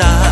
side.